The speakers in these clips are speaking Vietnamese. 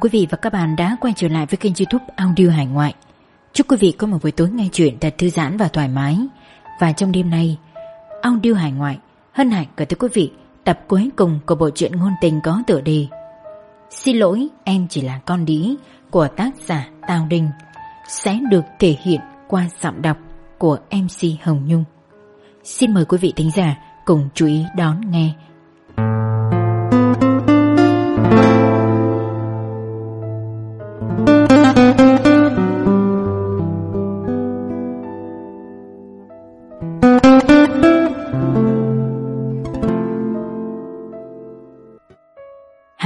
Quý vị và các bạn đã quay trở lại với kênh youtube Audio Hải Ngoại Chúc quý vị có một buổi tối nghe chuyện thật thư giãn và thoải mái Và trong đêm nay, Audio Hải Ngoại hân hạnh gửi tới quý vị tập cuối cùng của bộ truyện ngôn tình có tựa đề Xin lỗi em chỉ là con đĩ của tác giả Tào Đình sẽ được thể hiện qua giọng đọc của MC Hồng Nhung. Xin mời quý vị thính giả cùng chú ý đón nghe.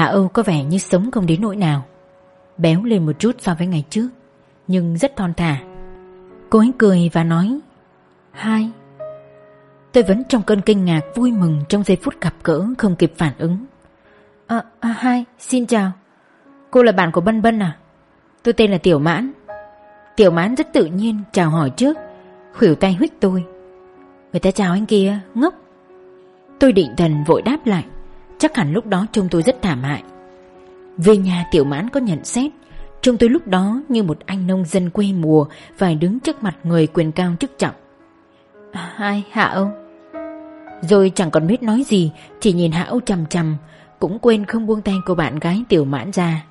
Hạ Âu có vẻ như sống không đến nỗi nào. Béo lên một chút so với ngày trước Nhưng rất thon thả. Cô ấy cười và nói Hai. Tôi vẫn trong cơn kinh ngạc vui mừng Trong giây phút gặp gỡ không kịp phản ứng. À, à hai, xin chào. Cô là bạn của Bân Bân à? Tôi tên là Tiểu Mãn. Tiểu Mãn rất tự nhiên chào hỏi trước Khuỷu tay huyết tôi. Người ta chào anh kia, ngốc. Tôi định thần vội đáp lại Chắc hẳn lúc đó trông tôi rất thảm hại. Về nhà Tiểu Mãn có nhận xét, Trông tôi lúc đó như một anh nông dân quê mùa Phải đứng trước mặt người quyền cao chức trọng. À, ai Hai Hạ Âu? Rồi chẳng còn biết nói gì, Chỉ nhìn Hạ Âu chầm chầm Cũng quên không buông tay cô bạn gái Tiểu Mãn ra.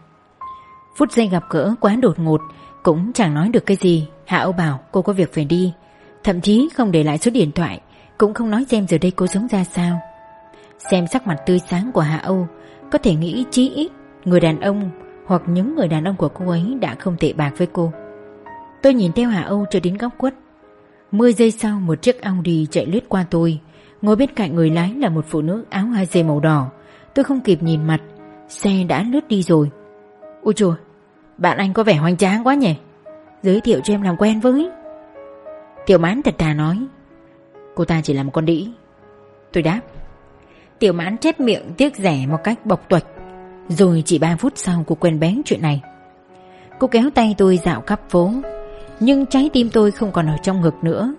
Phút giây gặp gỡ quá đột ngột, Cũng chẳng nói được cái gì. Hạ Âu bảo cô có việc phải đi, Thậm chí không để lại số điện thoại, Cũng không nói xem giờ đây cô sống ra sao. Xem sắc mặt tươi sáng của Hạ Âu, Có thể nghĩ chí ít Người đàn ông hoặc những người đàn ông của cô ấy đã không tệ bạc với cô. Tôi nhìn theo Hạ Âu cho đến góc quất Mười giây sau, một chiếc Audi chạy lướt qua tôi. Ngồi bên cạnh người lái là một phụ nữ áo hai dây màu đỏ. Tôi không kịp nhìn mặt, Xe đã lướt đi rồi. Ôi chùa, Bạn anh có vẻ hoành tráng quá nhỉ? Giới thiệu cho em làm quen với. Tiểu mãn thật thà nói. Cô ta chỉ là một con đĩ. Tôi đáp. Tiểu mãn chép miệng tiếc rẻ một cách bộc tuệch Rồi chỉ 3 phút sau cô quên bén chuyện này. Cô kéo tay tôi dạo khắp phố. Nhưng trái tim tôi không còn ở trong ngực nữa.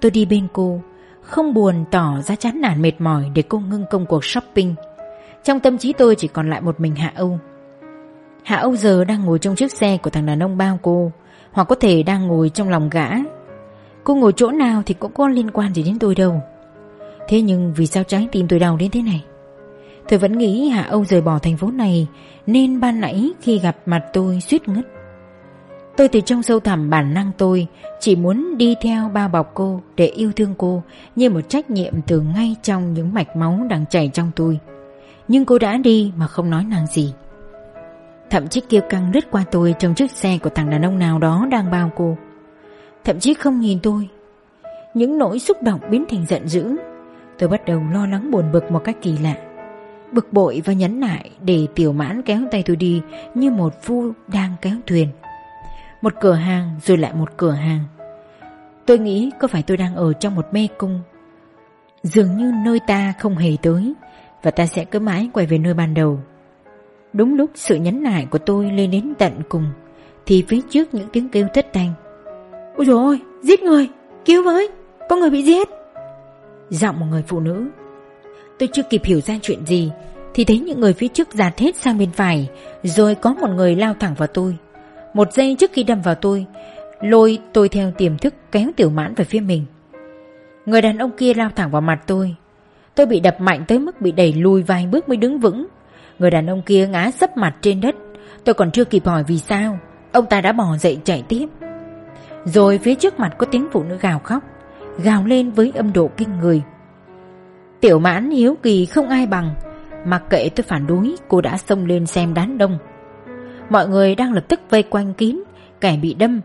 Tôi đi bên cô, Không buồn tỏ ra chán nản mệt mỏi Để cô ngưng công cuộc shopping. Trong tâm trí tôi chỉ còn lại một mình Hạ Âu. Hạ Âu giờ đang ngồi trong chiếc xe của thằng đàn ông bao cô, Hoặc có thể đang ngồi trong lòng gã. Cô ngồi chỗ nào thì cũng có liên quan gì đến tôi đâu. Thế nhưng vì sao trái tim tôi đau đến thế này? Tôi vẫn nghĩ Hạ Âu rời bỏ thành phố này Nên ban nãy khi gặp mặt tôi suýt ngất. Tôi từ trong sâu thẳm bản năng tôi Chỉ muốn đi theo bao bọc cô Để yêu thương cô Như một trách nhiệm từ ngay trong những mạch máu đang chảy trong tôi. Nhưng cô đã đi mà không nói năng gì. Thậm chí kêu căng lướt qua tôi Trong chiếc xe của thằng đàn ông nào đó đang bao cô. Thậm chí không nhìn tôi. Những nỗi xúc động biến thành giận dữ. Tôi bắt đầu lo lắng buồn bực một cách kỳ lạ. Bực bội và nhấn nại Để tiểu mãn kéo tay tôi đi Như một phu đang kéo thuyền. Một cửa hàng rồi lại một cửa hàng. Tôi nghĩ có phải tôi đang ở trong một mê cung. Dường như nơi ta không hề tới Và ta sẽ cứ mãi quay về nơi ban đầu. Đúng lúc sự nhấn nại của tôi lên đến tận cùng Thì phía trước những tiếng kêu thất thanh. Ôi dồi ôi, giết người, cứu với, có người bị giết. Giọng một người phụ nữ. Tôi chưa kịp hiểu ra chuyện gì, Thì thấy những người phía trước dạt hết sang bên phải, Rồi có một người lao thẳng vào tôi. Một giây trước khi đâm vào tôi, Lôi tôi theo tiềm thức kéo tiểu mãn về phía mình. Người đàn ông kia lao thẳng vào mặt tôi. Tôi bị đập mạnh tới mức bị đẩy lùi vài bước mới đứng vững. Người đàn ông kia ngã sấp mặt trên đất. Tôi còn chưa kịp hỏi vì sao, Ông ta đã bỏ dậy chạy tiếp. Rồi phía trước mặt có tiếng phụ nữ gào khóc. Gào lên với âm độ kinh người. Tiểu mãn hiếu kỳ không ai bằng, Mặc kệ tôi phản đối, Cô đã xông lên xem đám đông. Mọi người đang lập tức vây quanh kín, Kẻ bị đâm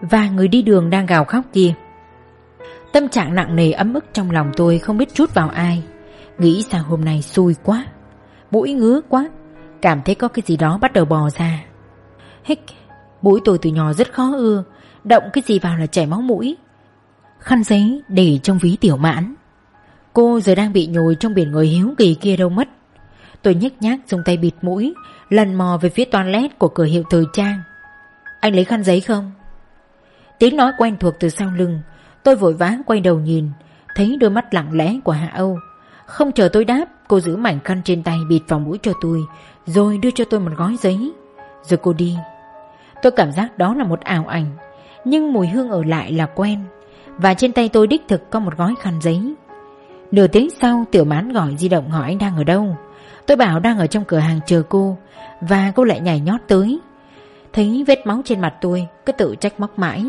Và người đi đường đang gào khóc kia. Tâm trạng nặng nề ấm ức trong lòng tôi Không biết chút vào ai. Nghĩ sao hôm nay xui quá, Mũi ngứa quá, Cảm thấy có cái gì đó bắt đầu bò ra. Hích, Mũi tôi từ nhỏ rất khó ưa, Động cái gì vào là chảy máu mũi. Khăn giấy để trong ví tiểu mãn. Cô giờ đang bị nhồi trong biển người hiếu kỳ kia đâu mất. Tôi nhếch nhác dùng tay bịt mũi, Lần mò về phía toilet của cửa hiệu thời trang. Anh lấy khăn giấy không? Tiếng nói quen thuộc từ sau lưng, Tôi vội vã quay đầu nhìn, Thấy đôi mắt lặng lẽ của Hạ Âu. Không chờ tôi đáp, cô giữ mảnh khăn trên tay bịt vào mũi cho tôi, Rồi đưa cho tôi một gói giấy. Rồi cô đi. Tôi cảm giác đó là một ảo ảnh, Nhưng mùi hương ở lại là quen. Và trên tay tôi đích thực có một gói khăn giấy. Nửa tiếng sau, tiểu mán gọi di động hỏi anh đang ở đâu. Tôi bảo đang ở trong cửa hàng chờ cô, Và cô lại nhảy nhót tới. Thấy vết máu trên mặt tôi, Cứ tự trách móc mãi.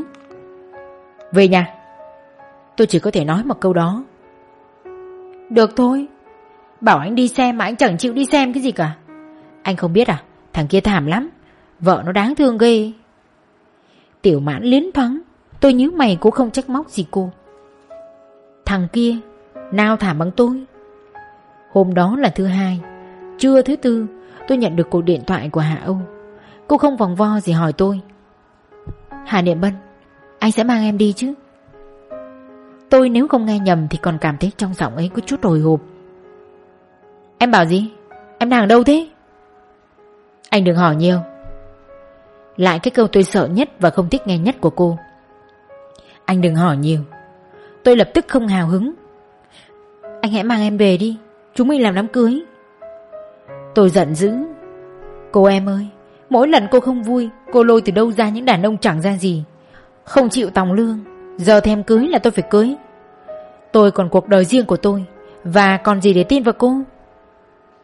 Về nhà. Tôi chỉ có thể nói một câu đó. Được thôi. Bảo anh đi xem mà anh chẳng chịu đi xem cái gì cả. Anh không biết à? Thằng kia thảm lắm. Vợ nó đáng thương ghê. Tiểu mãn liến thoáng. Tôi nhớ mày cũng không trách móc gì cô. Thằng kia Nào thả bằng tôi. Hôm đó là thứ hai, Trưa thứ tư, Tôi nhận được cuộc điện thoại của Hạ Âu. Cô không vòng vo gì hỏi tôi. Hà Niệm Bân, Anh sẽ mang em đi chứ? Tôi nếu không nghe nhầm Thì còn cảm thấy trong giọng ấy có chút hồi hộp. Em bảo gì? Em đang ở đâu thế? Anh đừng hỏi nhiều. Lại cái câu tôi sợ nhất Và không thích nghe nhất của cô. Anh đừng hỏi nhiều. Tôi lập tức không hào hứng. Anh hãy mang em về đi. Chúng mình làm đám cưới. Tôi giận dữ. Cô em ơi, Mỗi lần cô không vui, Cô lôi từ đâu ra những đàn ông chẳng ra gì. Không chịu tòng lương. Giờ thèm cưới là tôi phải cưới. Tôi còn cuộc đời riêng của tôi. Và còn gì để tin vào cô?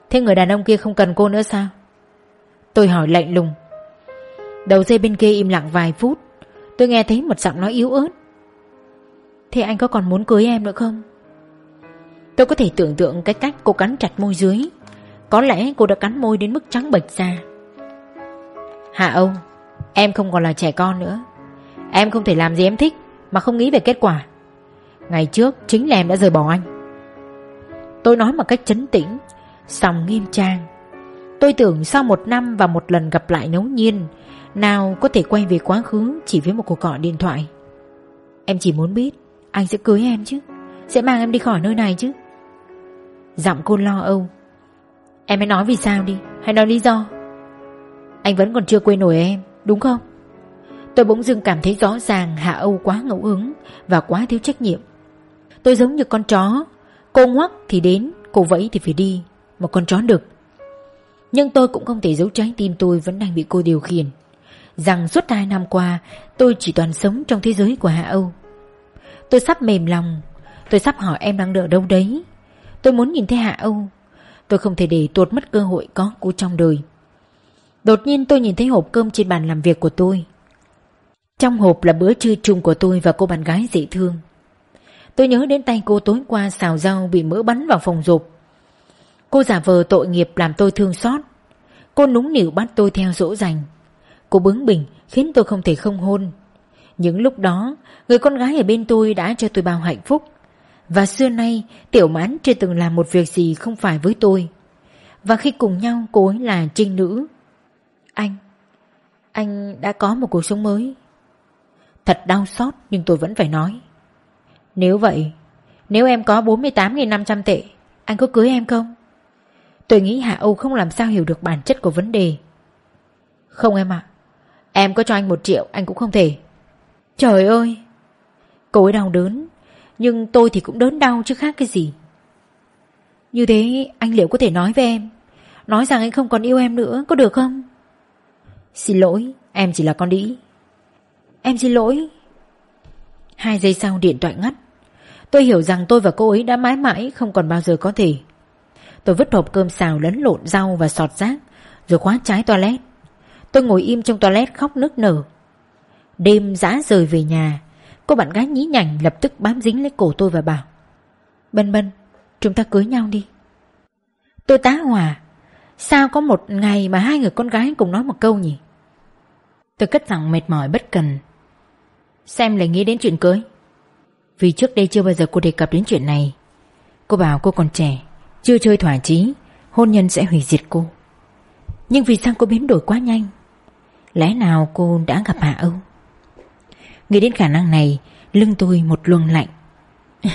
Thế người đàn ông kia không cần cô nữa sao? Tôi hỏi lạnh lùng. Đầu dây bên kia im lặng vài phút. Tôi nghe thấy một giọng nói yếu ớt. Thế anh có còn muốn cưới em nữa không? Tôi có thể tưởng tượng cái cách cô cắn chặt môi dưới. Có lẽ cô đã cắn môi đến mức trắng bệch ra. Hạ ông, Em không còn là trẻ con nữa. Em không thể làm gì em thích Mà không nghĩ về kết quả. Ngày trước chính là em đã rời bỏ anh. Tôi nói một cách chấn tĩnh Xong nghiêm trang. Tôi tưởng sau một năm và một lần gặp lại nấu nhiên, Nào có thể quay về quá khứ Chỉ với một cuộc gọi điện thoại. Em chỉ muốn biết anh sẽ cưới em chứ? Sẽ mang em đi khỏi nơi này chứ? Giọng cô lo âu. Em hãy nói vì sao đi, Hãy nói lý do. Anh vẫn còn chưa quên nổi em, Đúng không? Tôi bỗng dưng cảm thấy rõ ràng Hạ Âu quá ngẫu hứng Và quá thiếu trách nhiệm. Tôi giống như con chó, Cô ngoắc thì đến, Cô vẫy thì phải đi, Một con chó đực. Nhưng tôi cũng không thể giấu trái tim tôi Vẫn đang bị cô điều khiển. Rằng suốt hai năm qua, Tôi chỉ toàn sống trong thế giới của Hạ Âu. Tôi sắp mềm lòng. Tôi sắp hỏi em đang đợi đâu đấy. Tôi muốn nhìn thấy Hạ Âu. Tôi không thể để tuột mất cơ hội có cô trong đời. Đột nhiên tôi nhìn thấy hộp cơm trên bàn làm việc của tôi. Trong hộp là bữa trưa chung của tôi và cô bạn gái dễ thương. Tôi nhớ đến tay cô tối qua xào rau bị mỡ bắn vào phòng dục Cô giả vờ tội nghiệp làm tôi thương xót. Cô núng nỉu bắt tôi theo dỗ dành. Cô bướng bỉnh, khiến tôi không thể không hôn. Những lúc đó, Người con gái ở bên tôi đã cho tôi bao hạnh phúc. Và xưa nay, Tiểu mãn chưa từng làm một việc gì không phải với tôi. Và khi cùng nhau, cô ấy là trinh nữ. Anh Anh đã có một cuộc sống mới. Thật đau xót, nhưng tôi vẫn phải nói. Nếu vậy, Nếu em có 48.500 tệ, Anh có cưới em không? Tôi nghĩ Hạ Âu không làm sao hiểu được bản chất của vấn đề. Không em ạ. Em có cho anh một triệu, anh cũng không thể. Trời ơi! Cô ấy đau đớn Nhưng tôi thì cũng đớn đau chứ khác cái gì. Như thế anh liệu có thể nói với em? Nói rằng anh không còn yêu em nữa Có được không? Xin lỗi em chỉ là con đĩ. Em xin lỗi. Hai giây sau điện thoại ngắt. Tôi hiểu rằng tôi và cô ấy đã mãi mãi không còn bao giờ có thể. Tôi vứt hộp cơm xào lẫn lộn rau và sọt rác, rồi khóa trái toilet. Tôi ngồi im trong toilet khóc nức nở. Đêm dã rời về nhà, cô bạn gái nhí nhảnh lập tức bám dính lấy cổ tôi và bảo Bân bân, chúng ta cưới nhau đi. Tôi tá hỏa, sao có một ngày mà hai người con gái cùng nói một câu nhỉ? Tôi cất giọng mệt mỏi bất cần. Xem lại nghĩ đến chuyện cưới. Vì trước đây chưa bao giờ cô đề cập đến chuyện này Cô bảo cô còn trẻ Chưa chơi thỏa chí Hôn nhân sẽ hủy diệt cô Nhưng vì sao cô biến đổi quá nhanh Lẽ nào cô đã gặp Hạ Âu Nghĩ đến khả năng này, Lưng tôi một luồng lạnh.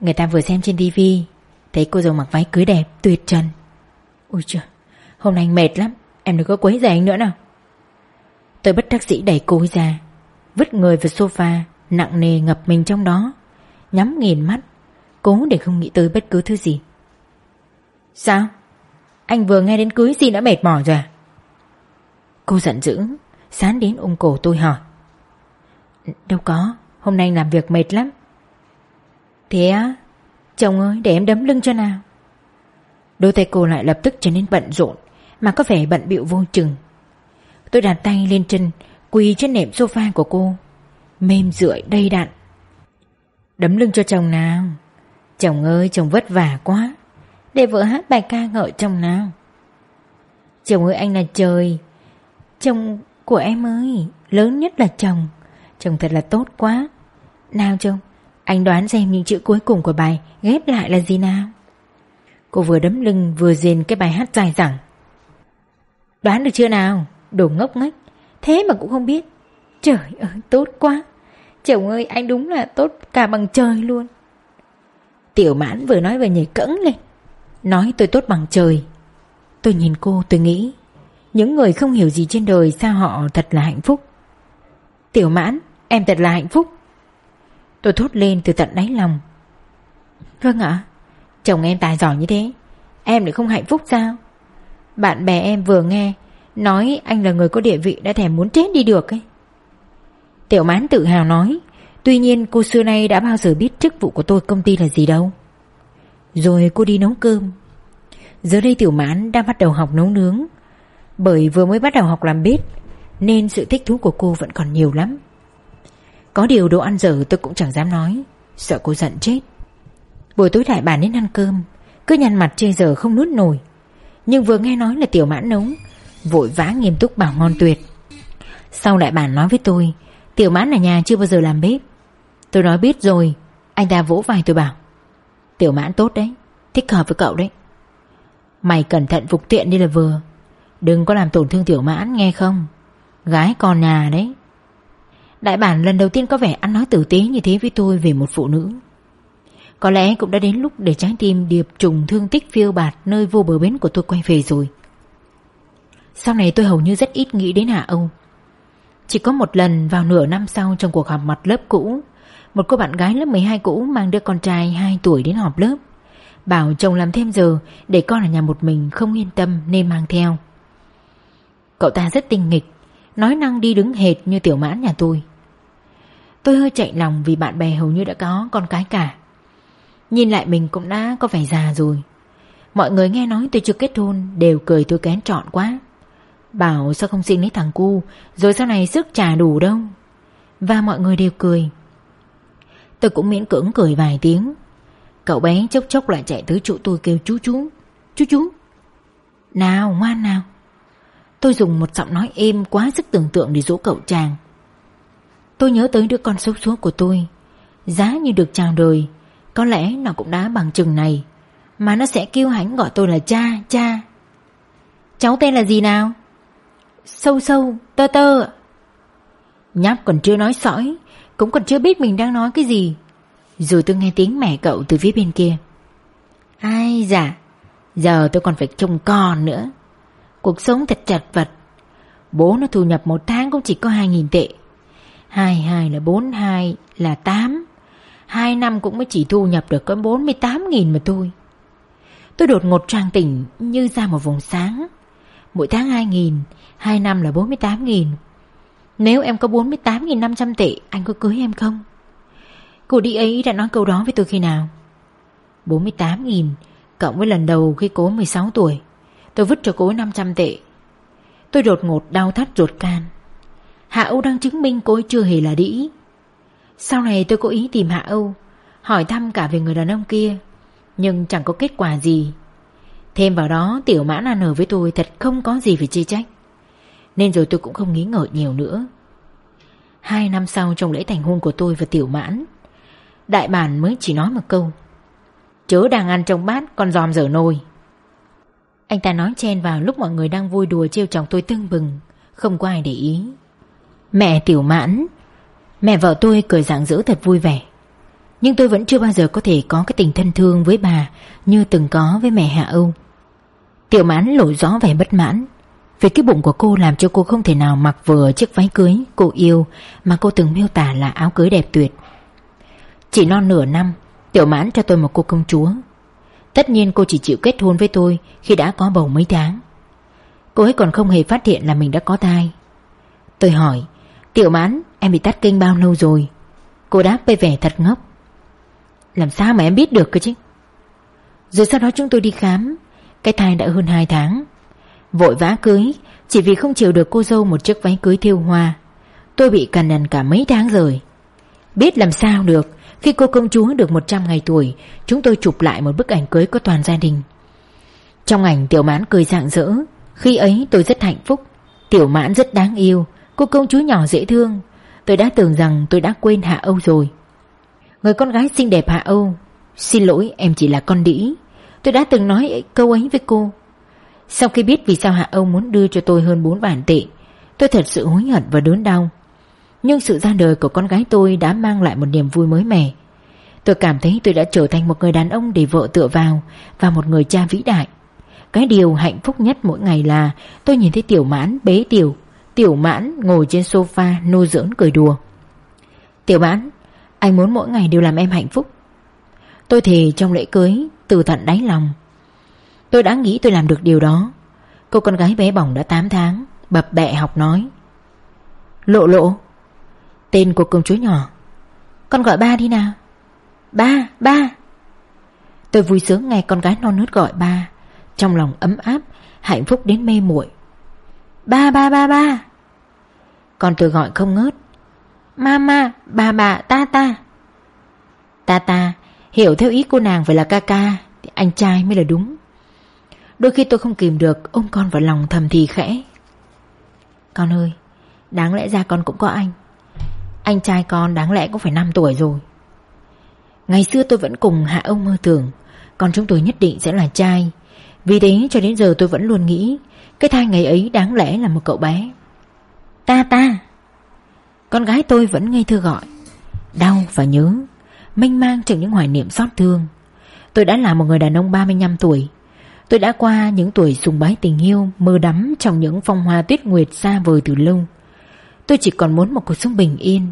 Người ta vừa xem trên tivi Thấy cô dâu mặc váy cưới đẹp, tuyệt trần. Ôi trời, Hôm nay anh mệt lắm, Em đừng có quấy rầy anh nữa nào. Tôi bất đắc dĩ đẩy cô ra, Vứt người vào sofa, Nặng nề ngập mình trong đó, Nhắm nghiền mắt, Cố để không nghĩ tới bất cứ thứ gì. Sao? Anh vừa nghe đến cưới xin đã mệt mỏi rồi à? Cô giận dữ, Sán đến ôm cổ tôi hỏi. Đâu có, Hôm nay làm việc mệt lắm. Thế á, Chồng ơi, để em đấm lưng cho nào. Đôi tay cô lại lập tức trở nên bận rộn, Mà có vẻ bận bịu vô chừng. Tôi đặt tay lên chân, Quỳ trên nệm sofa của cô, Mềm rượi, đầy đặn. Đấm lưng cho chồng nào. Chồng ơi, chồng vất vả quá. Để vợ hát bài ca ngợi chồng nào. Chồng ơi, anh là trời. Chồng của em ơi, Lớn nhất là chồng. Trông thật là tốt quá. Nào trông, Anh đoán xem những chữ cuối cùng của bài Ghép lại là gì nào? Cô vừa đấm lưng, vừa dền cái bài hát dài dẳng. Đoán được chưa nào? Đồ ngốc nghếch. Thế mà cũng không biết. Trời ơi, tốt quá. Chồng ơi, anh đúng là tốt cả bằng trời luôn. Tiểu mãn vừa nói vừa nhảy cẫng lên. Nói tôi tốt bằng trời. Tôi nhìn cô, tôi nghĩ, Những người không hiểu gì trên đời, Sao họ thật là hạnh phúc? Tiểu mãn em thật là hạnh phúc. Tôi thốt lên từ tận đáy lòng. Vâng ạ. Chồng em tài giỏi như thế, Em lại không hạnh phúc sao? Bạn bè em vừa nghe, Nói anh là người có địa vị đã thèm muốn chết đi được ấy. Tiểu mãn tự hào nói, Tuy nhiên cô xưa nay đã bao giờ biết chức vụ của tôi công ty là gì đâu. Rồi cô đi nấu cơm. Giờ đây tiểu mãn đang bắt đầu học nấu nướng. Bởi vừa mới bắt đầu học làm bếp, Nên sự thích thú của cô vẫn còn nhiều lắm. Có điều đồ ăn dở tôi cũng chẳng dám nói. Sợ cô giận chết. Buổi tối đại bàn đến ăn cơm. Cứ nhăn mặt chê giờ không nuốt nổi. Nhưng vừa nghe nói là tiểu mãn nấu, Vội vã nghiêm túc bảo ngon tuyệt. Sau đại bản nói với tôi, Tiểu mãn ở nhà chưa bao giờ làm bếp. Tôi nói, biết rồi, Anh ta vỗ vai tôi bảo, Tiểu mãn tốt đấy, Thích hợp với cậu đấy. Mày cẩn thận phục tiện đi là vừa. Đừng có làm tổn thương tiểu mãn, nghe không? Gái con nhà đấy. Đại bản lần đầu tiên có vẻ ăn nói tử tế như thế với tôi về một phụ nữ. Có lẽ cũng đã đến lúc để trái tim điệp trùng thương tích phiêu bạt nơi vô bờ bến của tôi quay về rồi. Sau này tôi hầu như rất ít nghĩ đến Hạ Âu. Chỉ có một lần vào nửa năm sau trong cuộc họp mặt lớp cũ, Một cô bạn gái lớp 12 cũ mang đứa con trai 2 tuổi đến họp lớp, Bảo chồng làm thêm giờ Để con ở nhà một mình không yên tâm nên mang theo. Cậu ta rất tinh nghịch Nói năng đi đứng hệt như tiểu mãn nhà tôi. Tôi hơi chạy lòng vì bạn bè hầu như đã có con cái cả. Nhìn lại mình cũng đã có vẻ già rồi. Mọi người nghe nói tôi chưa kết hôn, Đều cười tôi kén trọn quá. Bảo sao không xin lấy thằng cu, Rồi sau này sức trả đủ đâu. Và mọi người đều cười. Tôi cũng miễn cưỡng cười vài tiếng. Cậu bé chốc chốc lại chạy tới chỗ tôi kêu chú chú. Chú chú. Nào, ngoan nào. Tôi dùng một giọng nói êm quá sức tưởng tượng để dỗ cậu chàng. Tôi nhớ tới đứa con xấu số của tôi. Giá như được chào đời Có lẽ nó cũng đã bằng chừng này Mà nó sẽ kêu hãnh gọi tôi là cha, cha. Cháu tên là gì nào? Sâu sâu, tơ tơ. Nhóc còn chưa nói sõi Cũng còn chưa biết mình đang nói cái gì. Rồi tôi nghe tiếng mẹ cậu từ phía bên kia. Ai dạ Giờ tôi còn phải trông con nữa. Cuộc sống thật chật vật. Bố nó thu nhập một tháng cũng chỉ có 2.000 tệ. 22 là 42 là 8 2 năm cũng mới chỉ thu nhập được có 48.000 mà thôi. Tôi đột ngột trang tỉnh như ra một vùng sáng. Mỗi tháng 2.000 2 năm là 48.000 Nếu em có 48.500 tệ, Anh có cưới em không? Cô đi ấy đã nói câu đó với tôi khi nào? 48.000 Cộng với lần đầu khi cố 16 tuổi. Tôi vứt cho cô 500 tệ. Tôi đột ngột đau thắt ruột can Hạ Âu đang chứng minh cô ấy chưa hề là đĩ. Sau này tôi có ý tìm Hạ Âu, Hỏi thăm cả về người đàn ông kia, Nhưng chẳng có kết quả gì. Thêm vào đó, tiểu mãn ăn ở với tôi Thật không có gì phải chê trách. Nên rồi tôi cũng không nghĩ ngợi nhiều nữa. Hai năm sau trong lễ thành hôn của tôi và tiểu mãn, Đại bản mới chỉ nói một câu. Chớ đang ăn trong bát, con giòm dở nồi. Anh ta nói chen vào lúc mọi người đang vui đùa trêu chọc tôi tưng bừng. Không có ai để ý. Mẹ tiểu mãn. Mẹ vợ tôi cười rạng rỡ thật vui vẻ. Nhưng tôi vẫn chưa bao giờ có thể có cái tình thân thương với bà Như từng có với mẹ Hạ Âu. Tiểu mãn lộ rõ vẻ bất mãn. Vì cái bụng của cô làm cho cô không thể nào mặc vừa chiếc váy cưới cô yêu Mà cô từng miêu tả là áo cưới đẹp tuyệt. Chỉ non nửa năm, Tiểu mãn cho tôi một cô công chúa. Tất nhiên cô chỉ chịu kết hôn với tôi Khi đã có bầu mấy tháng. Cô ấy còn không hề phát hiện là mình đã có thai. Tôi hỏi, Tiểu mãn, em bị tắt kinh bao lâu rồi? Cô đáp với vẻ thật ngốc, Làm sao mà em biết được cơ chứ? Rồi sau đó chúng tôi đi khám. Cái thai đã hơn 2 tháng. Vội vã cưới, Chỉ vì không chịu được cô dâu một chiếc váy cưới thiêu hoa. Tôi bị cằn nhằn cả mấy tháng rồi. Biết làm sao được. Khi cô công chúa được 100 ngày tuổi, Chúng tôi chụp lại một bức ảnh cưới có toàn gia đình. Trong ảnh, tiểu mãn cười rạng rỡ. Khi ấy, tôi rất hạnh phúc. Tiểu mãn rất đáng yêu. Cô công chúa nhỏ dễ thương. Tôi đã tưởng rằng tôi đã quên Hạ Âu rồi. Người con gái xinh đẹp Hạ Âu, Xin lỗi, em chỉ là con đĩ. Tôi đã từng nói câu ấy với cô. Sau khi biết vì sao Hạ Âu muốn đưa cho tôi hơn 4 bản tệ, Tôi thật sự hối hận và đớn đau. Nhưng sự ra đời của con gái tôi đã mang lại một niềm vui mới mẻ. Tôi cảm thấy tôi đã trở thành một người đàn ông để vợ tựa vào Và một người cha vĩ đại. Cái điều hạnh phúc nhất mỗi ngày là Tôi nhìn thấy tiểu mãn, bế tiểu. Tiểu mãn ngồi trên sofa nô dưỡng cười đùa. Tiểu mãn, Anh muốn mỗi ngày đều làm em hạnh phúc. Tôi thề trong lễ cưới, Từ tận đáy lòng. Tôi đã nghĩ tôi làm được điều đó. Cô con gái bé bỏng đã 8 tháng, Bập bẹ học nói. Lộ lộ Tên của công chúa nhỏ. Con gọi ba đi nào. Ba, ba. Tôi vui sướng nghe con gái non nớt gọi ba. Trong lòng ấm áp Hạnh phúc đến mê muội. Ba ba ba ba. Con tôi gọi không ngớt. Mama, bà bà, ta ta. Ta ta Hiểu theo ý cô nàng phải là ca ca Thì anh trai mới là đúng. Đôi khi tôi không kìm được Ôm con vào lòng thầm thì khẽ. Con ơi Đáng lẽ ra con cũng có anh. Anh trai con đáng lẽ cũng phải 5 tuổi rồi. Ngày xưa tôi vẫn cùng Hạ ông mơ tưởng Con chúng tôi nhất định sẽ là trai. Vì thế cho đến giờ tôi vẫn luôn nghĩ, Cái thai ngày ấy đáng lẽ là một cậu bé. Ta ta! Con gái tôi vẫn ngây thơ gọi, Đau và nhớ, Mênh mang trong những hoài niệm xót thương. Tôi đã là một người đàn ông 35 tuổi. Tôi đã qua những tuổi sùng bái tình yêu, Mơ đắm trong những phong hoa tuyết nguyệt xa vời từ lâu. Tôi chỉ còn muốn một cuộc sống bình yên.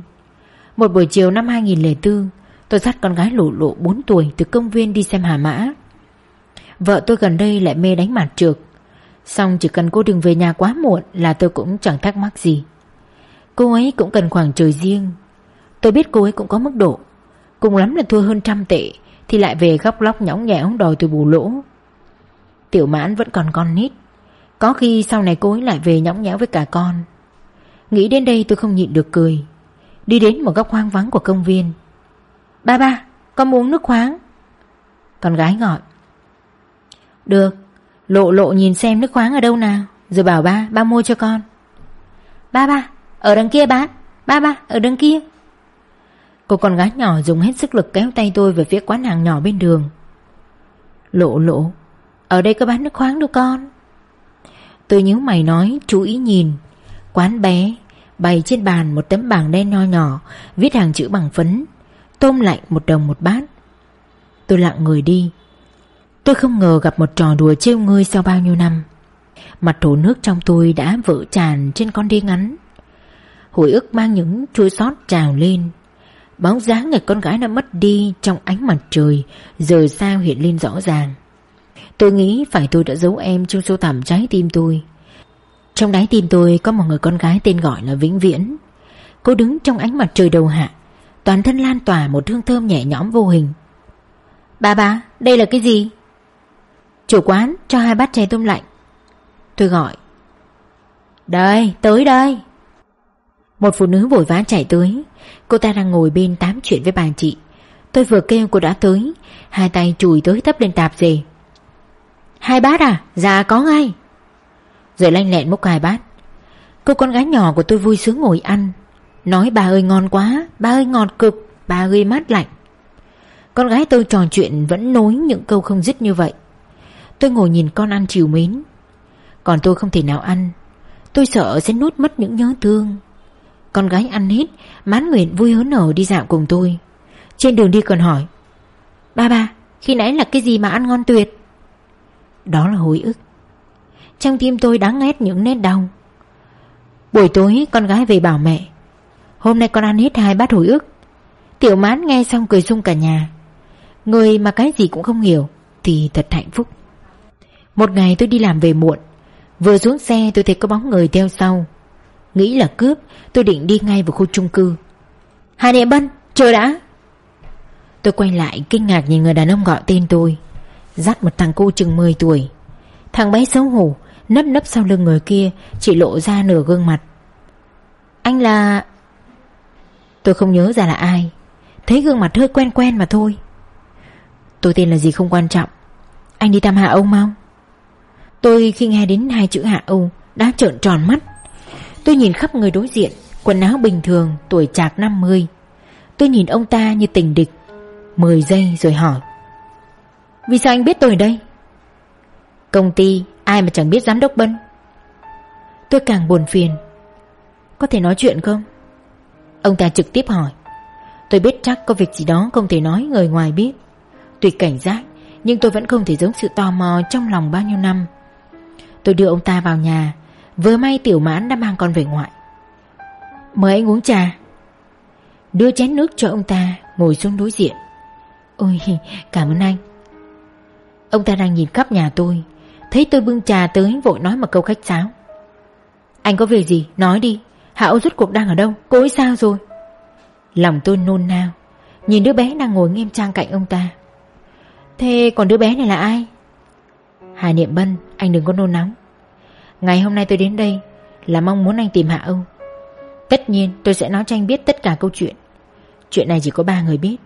Một buổi chiều năm 2004 Tôi dắt con gái lộ lộ 4 tuổi Từ công viên đi xem hà mã. Vợ tôi gần đây lại mê đánh mặt trượt. Xong chỉ cần cô đừng về nhà quá muộn Là tôi cũng chẳng thắc mắc gì. Cô ấy cũng cần khoảng trời riêng. Tôi biết cô ấy cũng có mức độ. Cùng lắm là thua hơn trăm tệ, Thì lại về góc lóc nhõng nhẽo đòi tôi bù lỗ. Tiểu mãn vẫn còn con nít. Có khi sau này cô ấy lại về nhõng nhẽo với cả con. Nghĩ đến đây tôi không nhịn được cười. Đi đến một góc hoang vắng của công viên. Ba ba, Con muốn nước khoáng. Con gái gọi Được, Lộ lộ nhìn xem nước khoáng ở đâu nào, Rồi bảo ba Ba mua cho con. Ba ba, Ở đằng kia ba Ba ba, Ở đằng kia. Cô con gái nhỏ dùng hết sức lực kéo tay tôi về phía quán hàng nhỏ bên đường. Lộ lộ, Ở đây có bán nước khoáng đâu con. Tôi nhíu mày nói, chú ý nhìn. Quán bé, Bày trên bàn một tấm bảng đen nho nhỏ, Viết hàng chữ bằng phấn, Tôm lạnh một đồng một bát. Tôi lặng người đi. Tôi không ngờ gặp một trò đùa trêu ngươi sau bao nhiêu năm. Mặt thổ nước trong tôi đã vỡ tràn trên con đi ngắn. Hồi ức mang những chua xót trào lên. Bóng dáng người con gái đã mất đi trong ánh mặt trời, Giờ sao hiện lên rõ ràng. Tôi nghĩ phải tôi đã giấu em trong sâu thẳm trái tim tôi. Trong đáy tim tôi có một người con gái tên gọi là Vĩnh Viễn. Cô đứng trong ánh mặt trời đầu hạ Toàn thân lan tỏa một hương thơm nhẹ nhõm vô hình. Bà bà, đây là cái gì? Chủ quán cho hai bát chè tôm lạnh. Tôi gọi. Đây, tới đây. Một phụ nữ vội vã chạy tới. Cô ta đang ngồi bên tám chuyện với bà chị. Tôi vừa kêu cô đã tới Hai tay chùi tới tấp lên tạp dề. Hai bát à? Dạ có ngay rồi lanh lẹn múc hai bát. Cô con gái nhỏ của tôi vui sướng ngồi ăn. Nói bà ơi, ngon quá. Bà ơi, ngọt cực. Bà ơi, mát lạnh. Con gái tôi trò chuyện vẫn nối những câu không dứt như vậy. Tôi ngồi nhìn con ăn chiều mến. Còn tôi không thể nào ăn. Tôi sợ sẽ nuốt mất những nhớ thương. Con gái ăn hết, Mãn nguyện vui hớn nở đi dạo cùng tôi. Trên đường đi còn hỏi, Ba ba, Khi nãy là cái gì mà ăn ngon tuyệt? Đó là hồi ức. Trong tim tôi đáng ghét những nét đau. Buổi tối con gái về bảo mẹ, Hôm nay con ăn hết hai bát hồi ức. Tiểu mãn nghe xong cười sung cả nhà. Người mà cái gì cũng không hiểu thì thật hạnh phúc. Một ngày tôi đi làm về muộn, Vừa xuống xe tôi thấy có bóng người theo sau. Nghĩ là cướp, Tôi định đi ngay vào khu chung cư. Hà Niệm Bân, chờ đã. Tôi quay lại kinh ngạc nhìn người đàn ông gọi tên tôi, Dắt một thằng cô chừng 10 tuổi. Thằng bé xấu hổ Nấp nấp sau lưng người kia, Chỉ lộ ra nửa gương mặt. Anh là Tôi không nhớ ra là ai. Thấy gương mặt hơi quen quen mà thôi. Tôi tên là gì không quan trọng. Anh đi thăm Hạ Âu mau. Tôi khi nghe đến hai chữ Hạ Âu, Đã trợn tròn mắt. Tôi nhìn khắp người đối diện, Quần áo bình thường, tuổi chạc 50 Tôi nhìn ông ta như tình địch 10 giây rồi hỏi. Vì sao anh biết tôi ở đây? Công ty. Ai mà chẳng biết giám đốc Bân? Tôi càng buồn phiền. Có thể nói chuyện không? Ông ta trực tiếp hỏi. Tôi biết chắc có việc gì đó không thể nói, người ngoài biết. Tuy cảnh giác, Nhưng tôi vẫn không thể giống sự tò mò trong lòng bao nhiêu năm. Tôi đưa ông ta vào nhà. Vừa may tiểu mãn đã mang con về ngoại. Mời anh uống trà. Đưa chén nước cho ông ta, Ngồi xuống đối diện. Ôi, cảm ơn anh. Ông ta đang nhìn khắp nhà tôi. Thấy tôi bưng trà tới vội nói một câu khách sáo. Anh có việc gì? Nói đi. Hảo rốt cuộc đang ở đâu? Cô ấy sao rồi? Lòng tôi nôn nao. Nhìn đứa bé đang ngồi nghiêm trang cạnh ông ta. Thế còn đứa bé này là ai? Hà Niệm Bân, Anh đừng có nôn nóng. Ngày hôm nay tôi đến đây Là mong muốn anh tìm Hạ Âu. Tất nhiên, tôi sẽ nói cho anh biết tất cả câu chuyện. Chuyện này chỉ có ba người biết.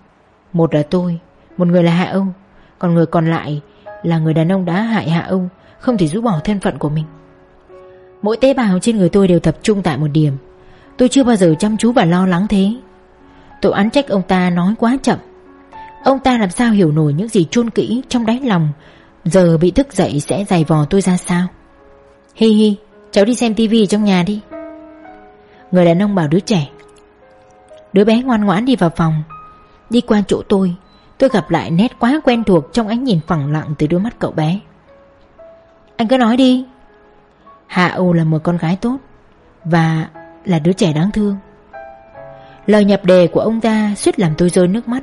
Một là tôi, Một người là Hạ Âu, Còn người còn lại là người đàn ông đã hại Hạ ông, Không thể rũ bỏ thân phận của mình. Mỗi tế bào trên người tôi đều tập trung tại một điểm. Tôi chưa bao giờ chăm chú và lo lắng thế. Tôi án trách ông ta nói quá chậm. Ông ta làm sao hiểu nổi những gì chôn kỹ trong đáy lòng, Giờ bị thức dậy sẽ giày vò tôi ra sao? Hi hi, Cháu đi xem tivi trong nhà đi. Người đàn ông bảo đứa trẻ, Đứa bé ngoan ngoãn đi vào phòng, Đi qua chỗ tôi Tôi gặp lại nét quá quen thuộc Trong ánh nhìn phẳng lặng từ đôi mắt cậu bé. Anh cứ nói đi. Hạ Âu là một con gái tốt Và là đứa trẻ đáng thương. Lời nhập đề của ông ta suýt làm tôi rơi nước mắt.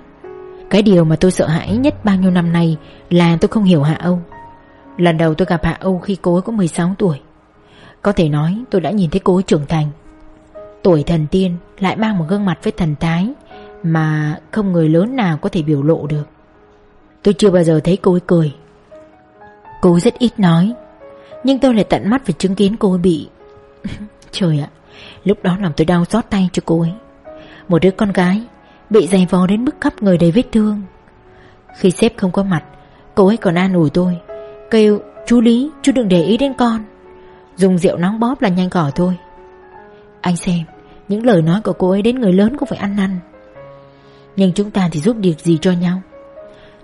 Cái điều mà tôi sợ hãi nhất bao nhiêu năm nay Là tôi không hiểu Hạ Âu. Lần đầu tôi gặp Hạ Âu khi cô ấy có 16 tuổi. Có thể nói tôi đã nhìn thấy cô ấy trưởng thành. Tuổi thần tiên lại mang một gương mặt với thần thái mà không người lớn nào có thể biểu lộ được. Tôi chưa bao giờ thấy cô ấy cười. Cô ấy rất ít nói, Nhưng tôi lại tận mắt phải chứng kiến cô ấy bị Trời ạ, Lúc đó làm tôi đau xót tay cho cô ấy. Một đứa con gái Bị dày vò đến mức khắp người đầy vết thương. Khi sếp không có mặt, Cô ấy còn an ủi tôi, Kêu, chú Lý, chú đừng để ý đến con. Dùng rượu nóng bóp là nhanh cỏ thôi. Anh xem, Những lời nói của cô ấy đến người lớn cũng phải ăn năn. Nhưng chúng ta thì giúp việc gì cho nhau?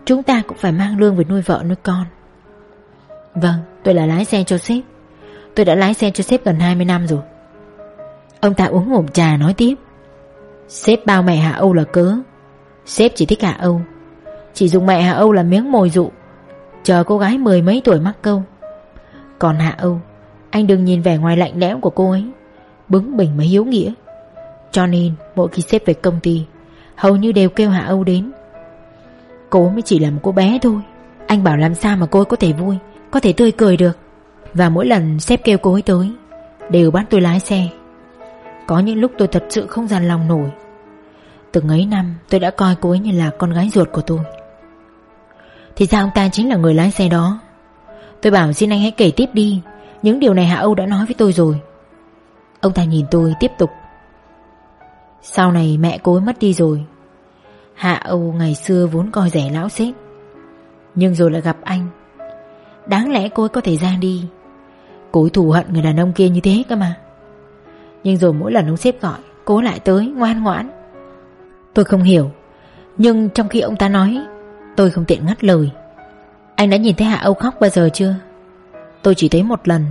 Chúng ta cũng phải mang lương về nuôi vợ nuôi con. Vâng tôi là lái xe cho sếp. Tôi đã lái xe cho sếp gần 20 năm rồi. Ông ta uống ngụm trà nói tiếp. Sếp bao mẹ Hạ Âu là cớ. Sếp chỉ thích Hạ Âu. Chỉ dùng mẹ Hạ Âu là miếng mồi dụ. Chờ cô gái mười mấy tuổi mắc câu. Còn Hạ Âu, Anh đừng nhìn vẻ ngoài lạnh lẽo của cô ấy. Bứng bỉnh mà hiếu nghĩa. Cho nên, mỗi khi sếp về công ty Hầu như đều kêu Hạ Âu đến. Cô mới chỉ là một cô bé thôi. Anh bảo làm sao mà cô ấy có thể vui, Có thể tươi cười được. Và mỗi lần sếp kêu cô ấy tới, Đều bắt tôi lái xe. Có những lúc tôi thật sự không dằn lòng nổi. Từng ấy năm, tôi đã coi cô ấy như là con gái ruột của tôi. Thì ra ông ta chính là người lái xe đó. Tôi bảo xin anh hãy kể tiếp đi, Những điều này Hạ Âu đã nói với tôi rồi. Ông ta nhìn tôi tiếp tục sau này mẹ cô ấy mất đi rồi. Hạ Âu ngày xưa vốn coi rẻ lão xếp. Nhưng rồi lại gặp anh. Đáng lẽ cô ấy có thể ra đi. Cô ấy thù hận người đàn ông kia như thế cơ mà. Nhưng rồi mỗi lần ông xếp gọi, Cô lại tới, ngoan ngoãn. Tôi không hiểu, Nhưng trong khi ông ta nói, Tôi không tiện ngắt lời. Anh đã nhìn thấy Hạ Âu khóc bao giờ chưa? Tôi chỉ thấy một lần,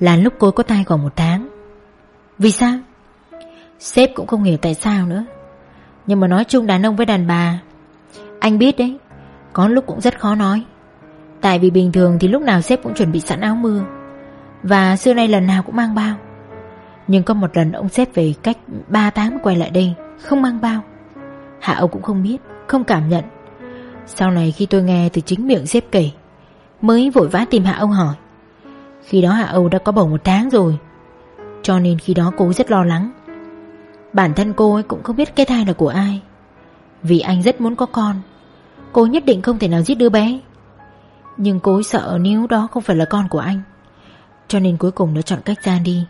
Là lúc cô có thai khoảng một tháng. Vì sao? Sếp cũng không hiểu tại sao nữa. Nhưng mà nói chung đàn ông với đàn bà, Anh biết đấy, Có lúc cũng rất khó nói. Tại vì bình thường thì lúc nào sếp cũng chuẩn bị sẵn áo mưa, Và xưa nay lần nào cũng mang bao. Nhưng có một lần ông sếp về cách 3 tháng quay lại đây, Không mang bao. Hạ Âu cũng không biết, Không cảm nhận. Sau này khi tôi nghe từ chính miệng sếp kể, Mới vội vã tìm Hạ Âu hỏi. Khi đó Hạ Âu đã có bầu một tháng rồi, Cho nên khi đó cô rất lo lắng. Bản thân cô ấy cũng không biết cái thai là của ai. Vì anh rất muốn có con, Cô nhất định không thể nào giết đứa bé. Nhưng cô ấy sợ nếu đó không phải là con của anh, Cho nên cuối cùng đã chọn cách ra đi.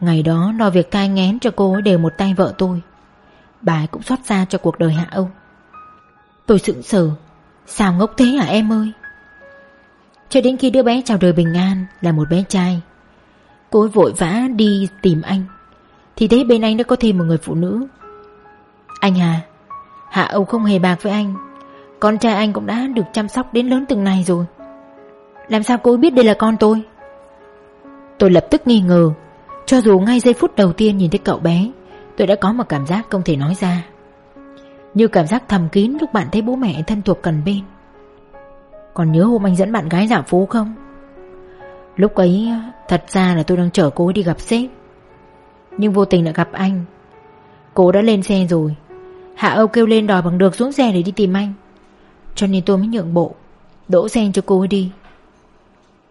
Ngày đó lo việc thai ngén cho cô ấy đều một tay vợ tôi. Bà ấy cũng xót xa cho cuộc đời Hạ Âu. Tôi sững sờ. Sao ngốc thế hả em ơi? Cho đến khi đứa bé chào đời bình an Là một bé trai, Cô ấy vội vã đi tìm anh. Thì thấy bên anh đã có thêm một người phụ nữ. Anh Hà Hạ Âu không hề bạc với anh. Con trai anh cũng đã được chăm sóc đến lớn từng này rồi. Làm sao cô biết đây là con tôi? Tôi lập tức nghi ngờ. Cho dù ngay giây phút đầu tiên nhìn thấy cậu bé, Tôi đã có một cảm giác không thể nói ra. Như cảm giác thầm kín lúc bạn thấy bố mẹ thân thuộc cần bên. Còn nhớ hôm anh dẫn bạn gái dạo phố không? Lúc ấy, thật ra là tôi đang chở cô ấy đi gặp sếp. Nhưng vô tình lại gặp anh. Cô đã lên xe rồi. Hạ Âu kêu lên đòi bằng được xuống xe để đi tìm anh. Cho nên tôi mới nhượng bộ, Đỗ xe cho cô ấy đi.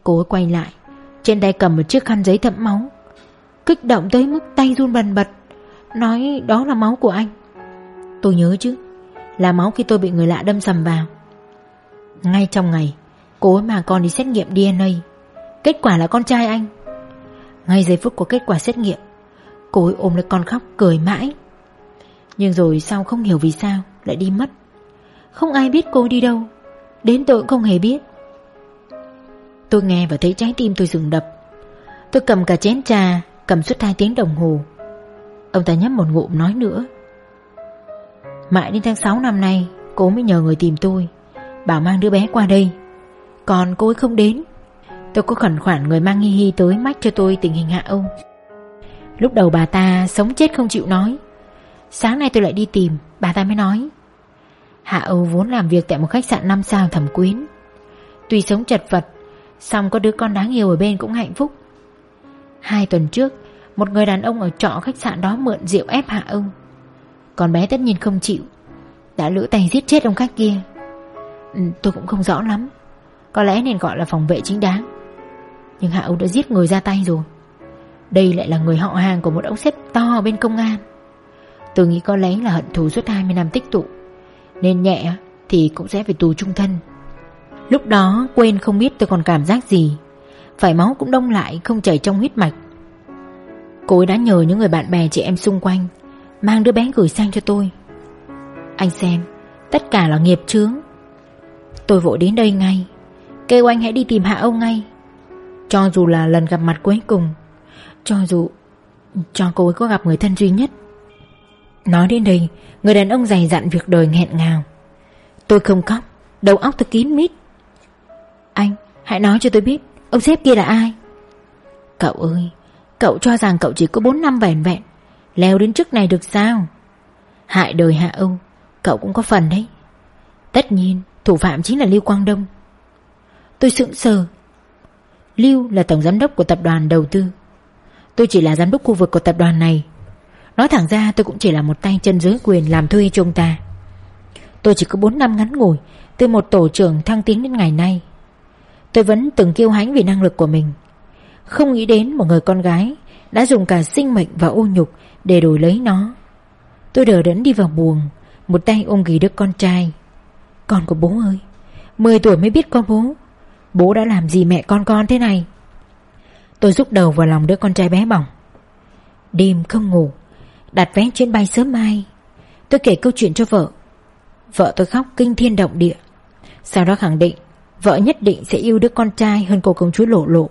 Cô ấy quay lại, Trên tay cầm một chiếc khăn giấy thấm máu. Kích động tới mức tay run bần bật, Nói đó là máu của anh. Tôi nhớ chứ, Là máu khi tôi bị người lạ đâm sầm vào. Ngay trong ngày, Cô ấy mà con đi xét nghiệm DNA Kết quả là con trai anh. Ngay giây phút của kết quả xét nghiệm Cô ấy ôm lấy con khóc, cười mãi. Nhưng rồi sau không hiểu vì sao, Lại đi mất. Không ai biết cô đi đâu. Đến tôi cũng không hề biết. Tôi nghe và thấy trái tim tôi dừng đập. Tôi cầm cả chén trà, Cầm suốt hai tiếng đồng hồ. Ông ta nhấp một ngụm nói nữa. Mãi đến tháng 6 năm nay, Cô mới nhờ người tìm tôi. Bảo mang đứa bé qua đây. Còn cô ấy không đến. Tôi có khẩn khoản người mang Hi Hi tới mách cho tôi tình hình Hạ ông. Lúc đầu bà ta sống chết không chịu nói. Sáng nay tôi lại đi tìm Bà ta mới nói. Hạ Âu vốn làm việc tại một khách sạn 5 sao thẩm quyến. Tuy sống chật vật Xong có đứa con đáng yêu ở bên cũng hạnh phúc. Hai tuần trước một người đàn ông ở trọ khách sạn đó mượn rượu ép hạ âu. Còn bé tất nhiên không chịu Đã lỡ tay giết chết ông khách kia. Ừ, Tôi cũng không rõ lắm Có lẽ nên gọi là phòng vệ chính đáng. Nhưng hạ âu đã giết người ra tay rồi. Đây lại là người họ hàng của một ông sếp to bên công an. Tôi nghĩ có lẽ là hận thù suốt 20 năm tích tụ. Nên nhẹ thì cũng sẽ phải tù trung thân. Lúc đó quên không biết tôi còn cảm giác gì. Phải máu cũng đông lại, không chảy trong huyết mạch. Cô ấy đã nhờ những người bạn bè chị em xung quanh, Mang đứa bé gửi sang cho tôi. Anh xem, Tất cả là nghiệp chướng. Tôi vội đến đây ngay. Kêu anh hãy đi tìm Hạ ông ngay. Cho dù là lần gặp mặt cuối cùng cho dù, Cho cô ấy có gặp người thân duy nhất. Nói đến đây, Người đàn ông dày dặn việc đời nghẹn ngào. Tôi không khóc, Đầu óc tôi kín mít. Anh, hãy nói cho tôi biết, Ông sếp kia là ai? Cậu ơi, Cậu cho rằng cậu chỉ có 4 năm vẻn vẹn, Leo đến chức này được sao? Hại đời Hạ Âu Cậu cũng có phần đấy. Tất nhiên, thủ phạm chính là Lưu Quang Đông. Tôi sững sờ. Lưu là tổng giám đốc của tập đoàn đầu tư. Tôi chỉ là giám đốc khu vực của tập đoàn này. Nói thẳng ra, tôi cũng chỉ là một tay chân dưới quyền làm thuê cho ông ta. Tôi chỉ có 4 năm ngắn ngủi, Từ một tổ trưởng thăng tiến đến ngày nay. Tôi vẫn từng kiêu hãnh vì năng lực của mình. Không nghĩ đến một người con gái Đã dùng cả sinh mệnh và ô nhục Để đổi lấy nó. Tôi đỡ đẫn đi vào buồng, Một tay ôm ghì đứa con trai. Con của bố ơi 10 tuổi mới biết con bố. Bố đã làm gì mẹ con con thế này? Tôi rút đầu vào lòng đứa con trai bé bỏng. Đêm không ngủ, Đặt vé chuyến bay sớm mai. Tôi kể câu chuyện cho vợ. Vợ tôi khóc kinh thiên động địa. Sau đó khẳng định, Vợ nhất định sẽ yêu đứa con trai hơn cô công chúa lộ lộ.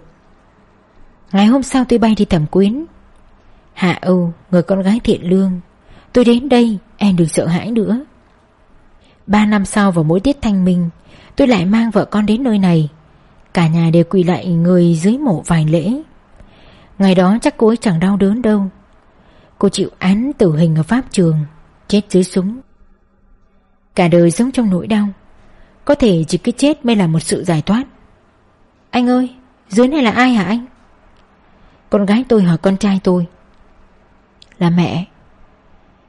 Ngày hôm sau tôi bay đi thẩm quyến. Hạ Âu, Người con gái thiện lương. Tôi đến đây, em đừng sợ hãi nữa. Ba năm sau vào mỗi tiết thanh minh, Tôi lại mang vợ con đến nơi này. Cả nhà đều quỳ lại người dưới mộ vài lễ. Ngày đó chắc cô ấy chẳng đau đớn đâu. Cô chịu án tử hình ở Pháp trường, Chết dưới súng. Cả đời sống trong nỗi đau. Có thể chỉ cái chết mới là một sự giải thoát. Anh ơi, Dưới này là ai hả anh? Con gái tôi hỏi con trai tôi. Là mẹ.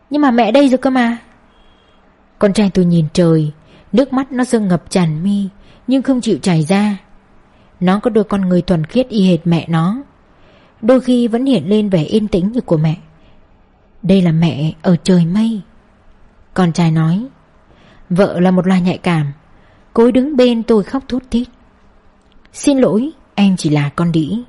Nhưng mà mẹ đây rồi cơ mà. Con trai tôi nhìn trời, Nước mắt nó dâng ngập tràn mi, Nhưng không chịu chảy ra. Nó có đôi con người thuần khiết y hệt mẹ nó. Đôi khi vẫn hiện lên vẻ yên tĩnh như của mẹ. Đây là mẹ ở trời mây. Con trai nói, Vợ là một loài nhạy cảm. Cô ấy đứng bên tôi khóc thút thít. Xin lỗi Em chỉ là con đĩ.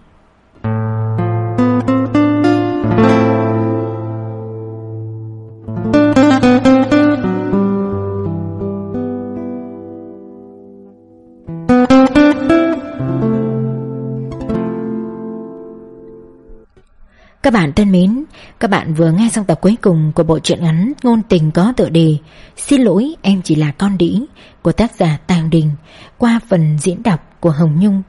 Các bạn thân mến, các bạn vừa nghe xong tập cuối cùng của bộ truyện ngắn ngôn tình có tựa đề Xin lỗi em chỉ là con đĩ của tác giả Tàng Đình qua phần diễn đọc của Hồng Nhung.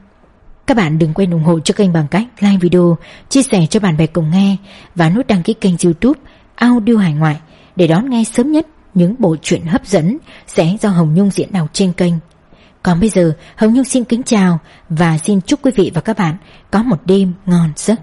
Các bạn đừng quên ủng hộ cho kênh bằng cách like video, chia sẻ cho bạn bè cùng nghe và nút đăng ký kênh youtube Audio Hải Ngoại để đón nghe sớm nhất những bộ truyện hấp dẫn sẽ do Hồng Nhung diễn đọc trên kênh. Còn bây giờ, Hồng Nhung xin kính chào và xin chúc quý vị và các bạn có một đêm ngon giấc.